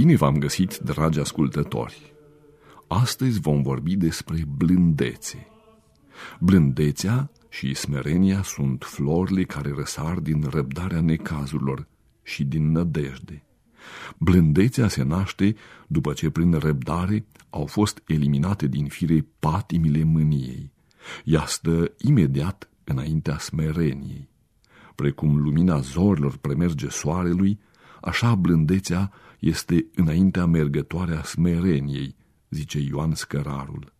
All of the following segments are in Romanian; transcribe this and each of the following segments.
Bine v-am găsit, dragi ascultători! Astăzi vom vorbi despre blândețe. Blândețea și smerenia sunt florile care răsar din răbdarea necazurilor și din nădejde. Blândețea se naște după ce prin răbdare au fost eliminate din fire patimile mâniei. Ea stă imediat înaintea smereniei. Precum lumina zorilor premerge soarelui, așa blândețea este înaintea mergătoare a smereniei, zice Ioan Scărarul.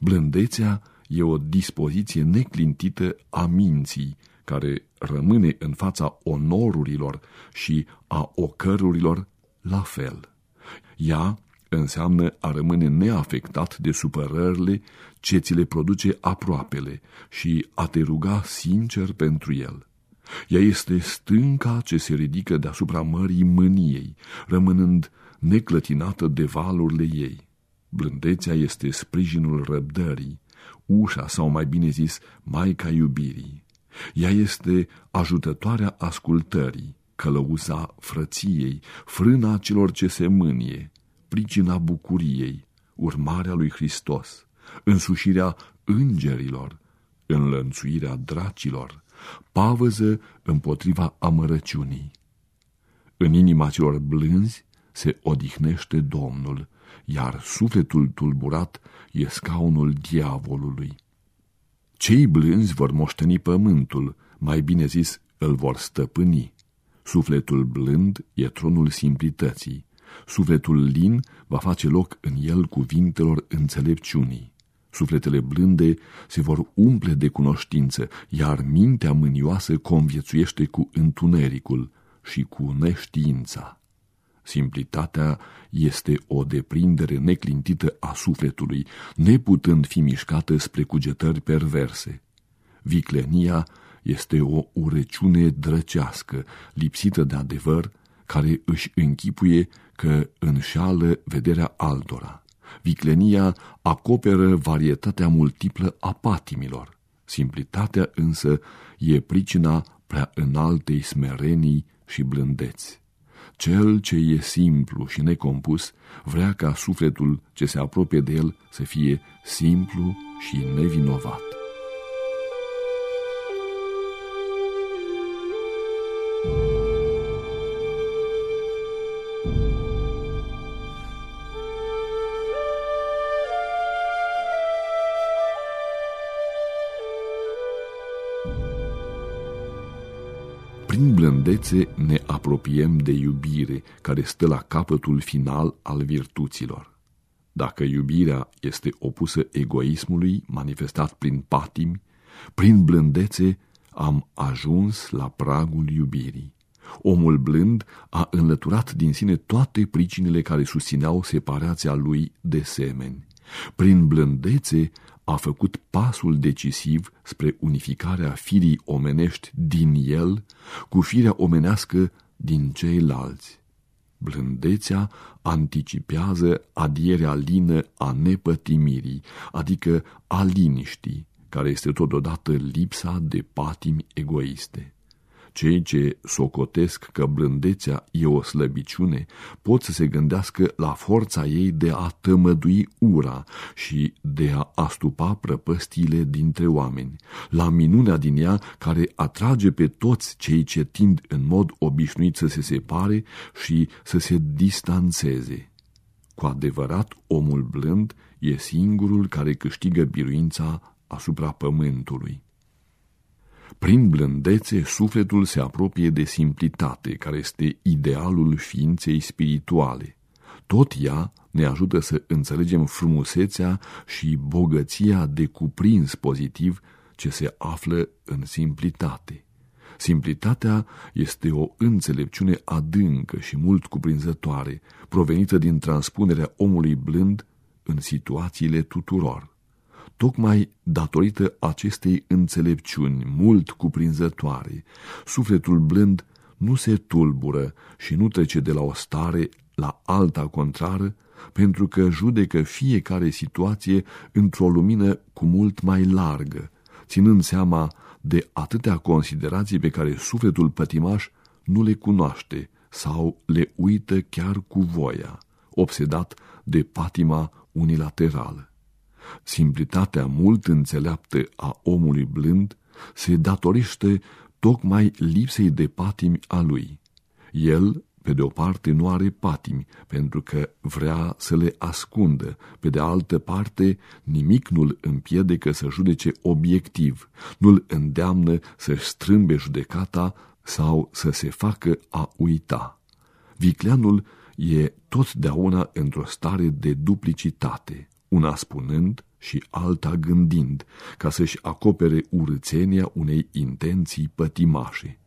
Blândețea e o dispoziție neclintită a minții, care rămâne în fața onorurilor și a ocărurilor la fel. Ea înseamnă a rămâne neafectat de supărările ce ți le produce aproapele și a te ruga sincer pentru el. Ea este stânca ce se ridică deasupra mării mâniei, rămânând neclătinată de valurile ei. Blândețea este sprijinul răbdării, ușa sau mai bine zis, maica iubirii. Ea este ajutătoarea ascultării, călăuza frăției, frâna celor ce se mânie, pricina bucuriei, urmarea lui Hristos, însușirea îngerilor, înlănțuirea dracilor, pavăză împotriva amărăciunii. În inima celor blânzi se odihnește Domnul, iar sufletul tulburat e scaunul diavolului. Cei blânzi vor moșteni pământul, mai bine zis, îl vor stăpâni. Sufletul blând e tronul simplității. Sufletul lin va face loc în el cuvintelor înțelepciunii. Sufletele blânde se vor umple de cunoștință, iar mintea mânioasă conviețuiește cu întunericul și cu neștiința. Simplitatea este o deprindere neclintită a sufletului, neputând fi mișcată spre cugetări perverse. Viclenia este o ureciune drăcească, lipsită de adevăr, care își închipuie că înșală vederea altora. Viclenia acoperă varietatea multiplă a patimilor. Simplitatea însă e pricina prea înaltei smerenii și blândeți. Cel ce e simplu și necompus vrea ca sufletul ce se apropie de el să fie simplu și nevinovat. Prin blândețe ne apropiem de iubire, care stă la capătul final al virtuților. Dacă iubirea este opusă egoismului manifestat prin patimi, prin blândețe am ajuns la pragul iubirii. Omul blând a înlăturat din sine toate pricinile care susțineau separația lui de semeni. Prin blândețe a făcut pasul decisiv spre unificarea firii omenești din el cu firea omenească din ceilalți. Blândețea anticipează adierea lină a nepătimirii, adică a liniștii, care este totodată lipsa de patimi egoiste. Cei ce socotesc că blândețea e o slăbiciune pot să se gândească la forța ei de a tămădui ura și de a astupa prăpăstiile dintre oameni, la minunea din ea care atrage pe toți cei ce tind în mod obișnuit să se separe și să se distanțeze. Cu adevărat, omul blând e singurul care câștigă biruința asupra pământului. Prin blândețe, sufletul se apropie de simplitate, care este idealul ființei spirituale. Tot ea ne ajută să înțelegem frumusețea și bogăția de cuprins pozitiv ce se află în simplitate. Simplitatea este o înțelepciune adâncă și mult cuprinzătoare, provenită din transpunerea omului blând în situațiile tuturor. Tocmai datorită acestei înțelepciuni mult cuprinzătoare, sufletul blând nu se tulbură și nu trece de la o stare la alta contrară, pentru că judecă fiecare situație într-o lumină cu mult mai largă, ținând seama de atâtea considerații pe care sufletul pătimaș nu le cunoaște sau le uită chiar cu voia, obsedat de patima unilaterală. Simplitatea mult înțeleaptă a omului blând se datorește tocmai lipsei de patimi a lui. El, pe de o parte, nu are patimi, pentru că vrea să le ascundă, pe de altă parte, nimic nu-l împiedică să judece obiectiv, nu-l îndeamnă să-și strâmbe judecata sau să se facă a uita. Vicleanul e totdeauna într-o stare de duplicitate, una spunând și alta gândind, ca să-și acopere urățenia unei intenții pătimașe.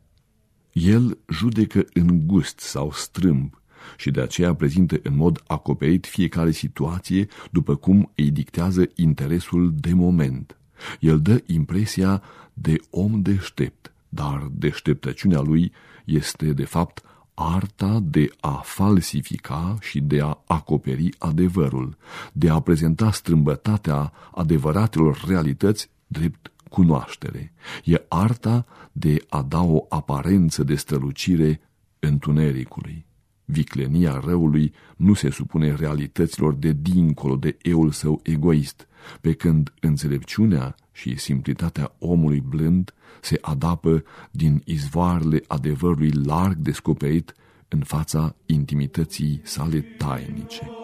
El judecă în gust sau strâmb și de aceea prezintă în mod acoperit fiecare situație după cum îi dictează interesul de moment. El dă impresia de om deștept, dar deșteptăciunea lui este de fapt arta de a falsifica și de a acoperi adevărul, de a prezenta strâmbătatea adevăratelor realități drept cunoaștere. E arta de a da o aparență de strălucire întunericului. Viclenia răului nu se supune realităților de dincolo de eul său egoist, pe când înțelepciunea și simplitatea omului blând se adapă din izvoarele adevărului larg descoperit în fața intimității sale tainice.